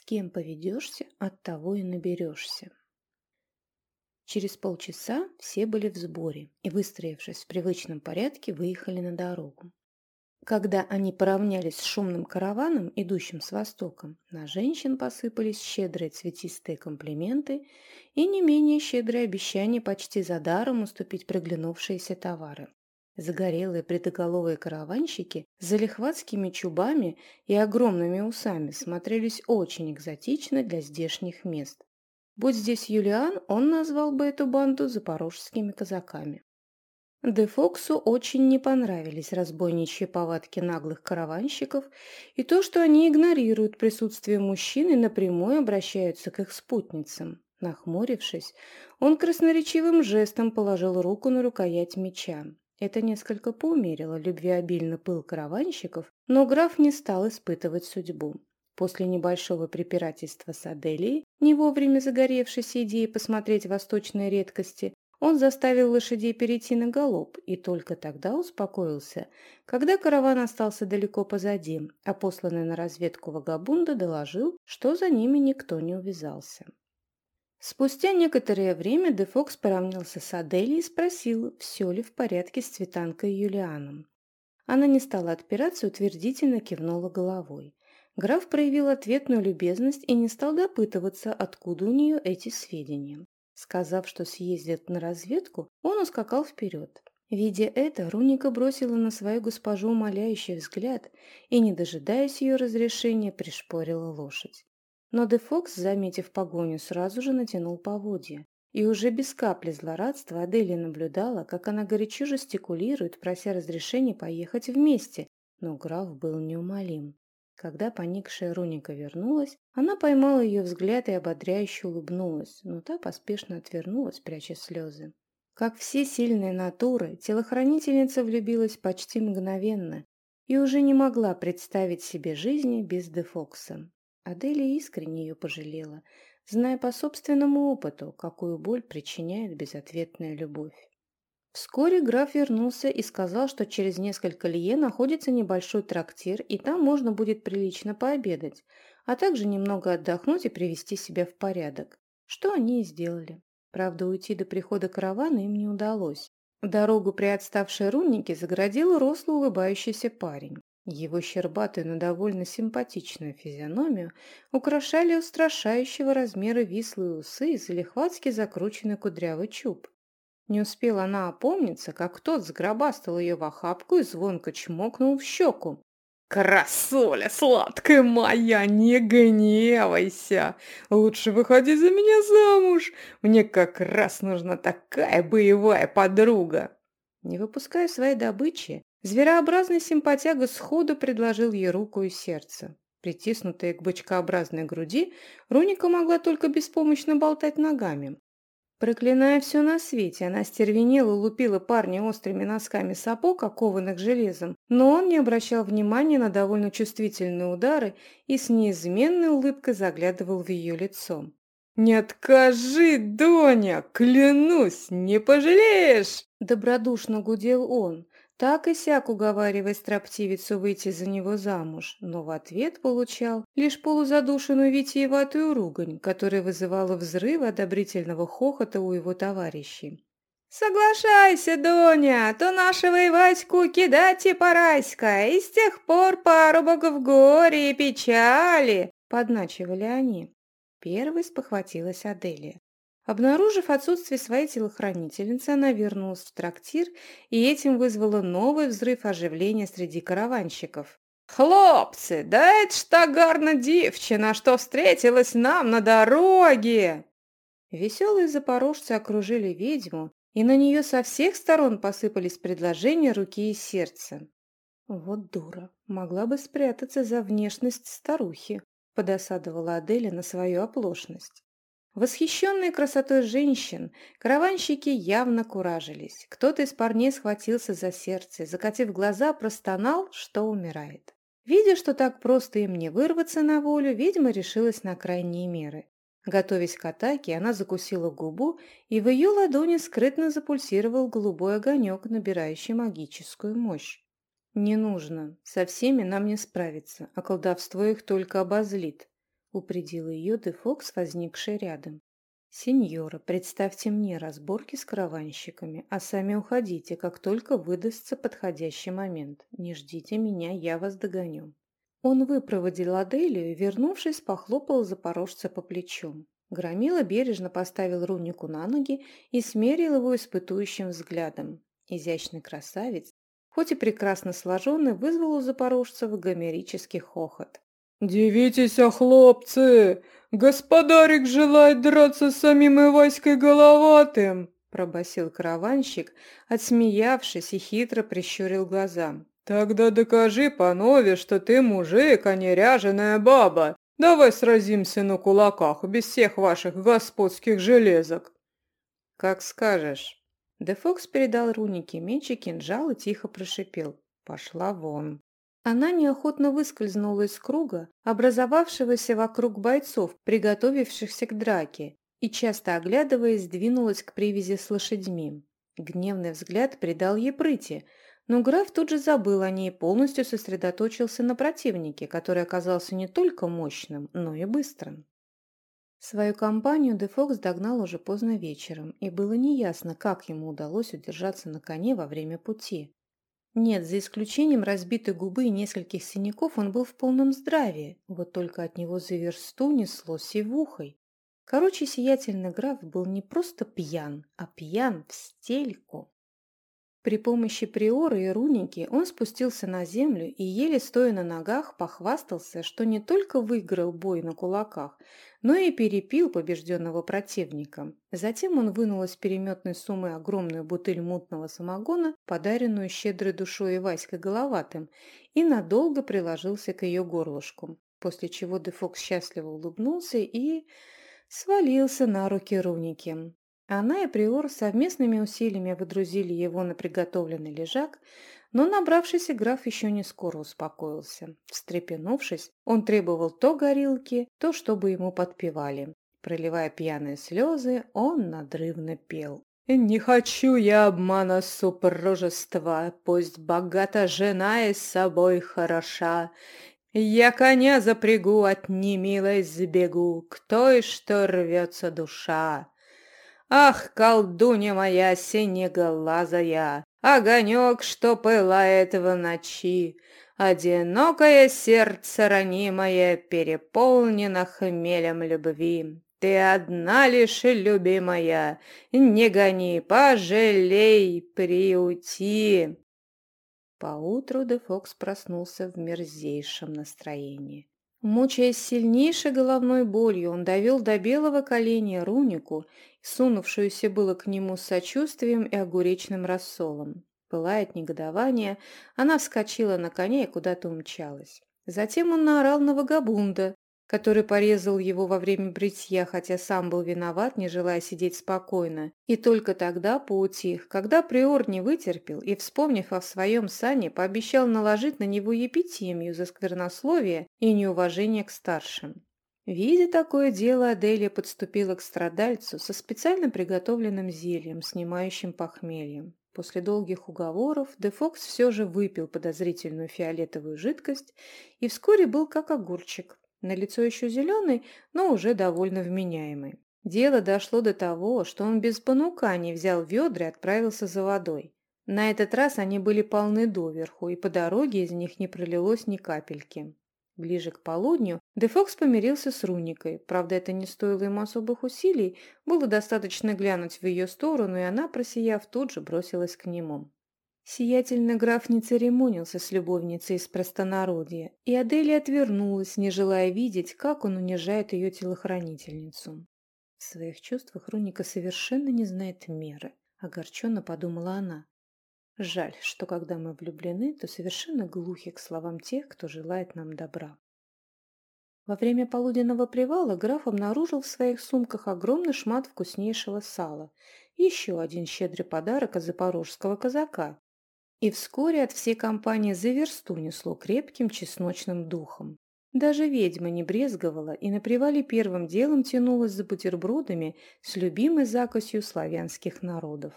С кем поведешься, от того и наберешься. Через полчаса все были в сборе и, выстроившись в привычном порядке, выехали на дорогу. Когда они поравнялись с шумным караваном, идущим с востока, на женщин посыпались щедрые цветистые комплименты и не менее щедрые обещания почти за даром уступить приглянувшиеся товары. Загорелые предоголовые караванщики с залихватскими чубами и огромными усами смотрелись очень экзотично для здешних мест. Будь здесь Юлиан, он назвал бы эту банду запорожскими казаками. Де Фоксу очень не понравились разбойничьи повадки наглых караванщиков и то, что они игнорируют присутствие мужчин и напрямую обращаются к их спутницам. Нахмурившись, он красноречивым жестом положил руку на рукоять меча. Это несколько поумерило любвеобильно пыл караванщиков, но граф не стал испытывать судьбу. После небольшого препирательства с Аделией, не вовремя загоревшейся идеей посмотреть восточные редкости, он заставил лошадей перейти на галоп и только тогда успокоился, когда караван остался далеко позади, а посланный на разведку Вагабунда доложил, что за ними никто не увязался. Спустя некоторое время Дефокс поравнялся с Аделей и спросил, все ли в порядке с Цветанкой и Юлианом. Она не стала отпираться и утвердительно кивнула головой. Граф проявил ответную любезность и не стал допытываться, откуда у нее эти сведения. Сказав, что съездит на разведку, он ускакал вперед. Видя это, Руника бросила на свою госпожу умоляющий взгляд и, не дожидаясь ее разрешения, пришпорила лошадь. Но Де Фокс, заметив погоню, сразу же натянул поводья. И уже без капли злорадства Аделия наблюдала, как она горячо жестикулирует, прося разрешения поехать вместе, но граф был неумолим. Когда поникшая Руника вернулась, она поймала ее взгляд и ободряюще улыбнулась, но та поспешно отвернулась, пряча слезы. Как все сильные натуры, телохранительница влюбилась почти мгновенно и уже не могла представить себе жизни без Дефокса. Аделия искренне ее пожалела, зная по собственному опыту, какую боль причиняет безответная любовь. Вскоре граф вернулся и сказал, что через несколько лье находится небольшой трактир, и там можно будет прилично пообедать, а также немного отдохнуть и привести себя в порядок, что они и сделали. Правда, уйти до прихода каравана им не удалось. Дорогу при отставшей руннике заградил рослый улыбающийся парень. Его щербатую, но довольно симпатичную физиономию украшали устрашающего размера вислые усы и залихватски закрученный кудрявый чуб. Не успела она опомниться, как тот сгробастал ее в охапку и звонко чмокнул в щеку. «Красоля, сладкая моя, не гневайся! Лучше выходи за меня замуж! Мне как раз нужна такая боевая подруга!» Не выпуская своей добычи, Зверообразный симпатяга сходу предложил ей руку и сердце. Притиснутая к бычкообразной груди, Руника могла только беспомощно болтать ногами. Проклиная все на свете, она стервенела лупила парня острыми носками сапог, окованных железом, но он не обращал внимания на довольно чувствительные удары и с неизменной улыбкой заглядывал в ее лицо. «Не откажи, Доня! Клянусь, не пожалеешь!» Добродушно гудел он. Так и сяк уговаривая строптивицу выйти за него замуж, но в ответ получал лишь полузадушенную витиеватую ругань, которая вызывала взрыв одобрительного хохота у его товарищей. «Соглашайся, Доня, то нашего Иваську кидать и пораська, и с тех пор парубок в горе и печали!» — подначивали они. Первой спохватилась Аделия. Обнаружив отсутствие своей телохранительницы, она вернулась в трактир и этим вызвала новый взрыв оживления среди караванщиков. «Хлопцы, да это ж та девчина, что встретилась нам на дороге!» Веселые запорожцы окружили ведьму, и на нее со всех сторон посыпались предложения руки и сердца. «Вот дура, могла бы спрятаться за внешность старухи», – подосадовала Аделя на свою оплошность. Восхищенные красотой женщин, караванщики явно куражились. Кто-то из парней схватился за сердце, закатив глаза, простонал, что умирает. Видя, что так просто им не вырваться на волю, ведьма решилась на крайние меры. Готовясь к атаке, она закусила губу, и в ее ладони скрытно запульсировал голубой огонек, набирающий магическую мощь. «Не нужно. Со всеми нам не справиться, а колдовство их только обозлит», — упредила ее Дефокс, возникший рядом. «Сеньора, представьте мне разборки с караванщиками, а сами уходите, как только выдастся подходящий момент. Не ждите меня, я вас догоню». Он выпроводил Аделию и, вернувшись, похлопал запорожца по плечу. Громила бережно поставил Рунику на ноги и смерил его испытующим взглядом. Изящный красавец, хоть и прекрасно сложенный, вызвал у запорожцев гомерический хохот. «Дивитесь, хлопцы! Господарик желает драться с самим Иваськой Головатым!» пробасил караванщик, отсмеявшись и хитро прищурил глаза. «Тогда докажи панове, что ты мужик, а не ряженая баба. Давай сразимся на кулаках, без всех ваших господских железок». «Как скажешь». Дефокс передал Рунике меч и кинжал и тихо прошипел. «Пошла вон». Она неохотно выскользнула из круга, образовавшегося вокруг бойцов, приготовившихся к драке, и, часто оглядываясь, двинулась к привязи с лошадьми. Гневный взгляд придал ей прыти, но граф тут же забыл о ней и полностью сосредоточился на противнике, который оказался не только мощным, но и быстрым. Свою компанию Дефокс догнал уже поздно вечером, и было неясно, как ему удалось удержаться на коне во время пути. Нет, за исключением разбитой губы и нескольких синяков он был в полном здравии, вот только от него за версту несло сивухой. Короче, сиятельный граф был не просто пьян, а пьян в стельку. При помощи приора и руники он спустился на землю и, еле стоя на ногах, похвастался, что не только выиграл бой на кулаках, но и перепил побежденного противника. Затем он вынул из переметной суммы огромную бутыль мутного самогона, подаренную щедрой душой Васькой Головатым, и надолго приложился к ее горлышку, после чего Дефокс счастливо улыбнулся и свалился на руки руники. Она и Приор совместными усилиями выдрузили его на приготовленный лежак, но набравшийся граф еще не скоро успокоился. Встрепенувшись, он требовал то горилки, то чтобы ему подпевали. Проливая пьяные слезы, он надрывно пел. «Не хочу я обмана супружества, Пусть богата жена и собой хороша. Я коня запрягу, от немилой сбегу, Кто и что рвется душа. Ах, колдунья моя синеглазая, Огонек, что пылает в ночи, Одинокое сердце ранимое Переполнено хмелем любви. Ты одна лишь, любимая, Не гони, пожалей, приути. Поутру Дефокс проснулся в мерзейшем настроении. Мучаясь сильнейшей головной болью, он довел до белого коленя рунику, сунувшуюся было к нему с сочувствием и огуречным рассолом. Пылая от негодования, она вскочила на коня и куда-то умчалась. Затем он наорал на вагабунда, который порезал его во время бритья, хотя сам был виноват, не желая сидеть спокойно. И только тогда поутих, когда приор не вытерпел и, вспомнив о своем сане, пообещал наложить на него епитемию за сквернословие и неуважение к старшим. Видя такое дело, Аделия подступила к страдальцу со специально приготовленным зельем, снимающим похмельем. После долгих уговоров Дефокс все же выпил подозрительную фиолетовую жидкость и вскоре был как огурчик, на лицо еще зеленый, но уже довольно вменяемый. Дело дошло до того, что он без понуканий взял ведра и отправился за водой. На этот раз они были полны доверху, и по дороге из них не пролилось ни капельки. Ближе к полудню Дефокс помирился с Руникой, правда, это не стоило ему особых усилий, было достаточно глянуть в ее сторону, и она, просияв, тут же бросилась к нему. Сиятельный граф не церемонился с любовницей из простонародья, и Аделия отвернулась, не желая видеть, как он унижает ее телохранительницу. В своих чувствах Руника совершенно не знает меры, огорченно подумала она. Жаль, что когда мы влюблены, то совершенно глухи к словам тех, кто желает нам добра. Во время полуденного привала граф обнаружил в своих сумках огромный шмат вкуснейшего сала еще один щедрый подарок от запорожского казака, и вскоре от всей компании за версту несло крепким чесночным духом. Даже ведьма не брезговала и на привале первым делом тянулась за бутербродами с любимой закосью славянских народов.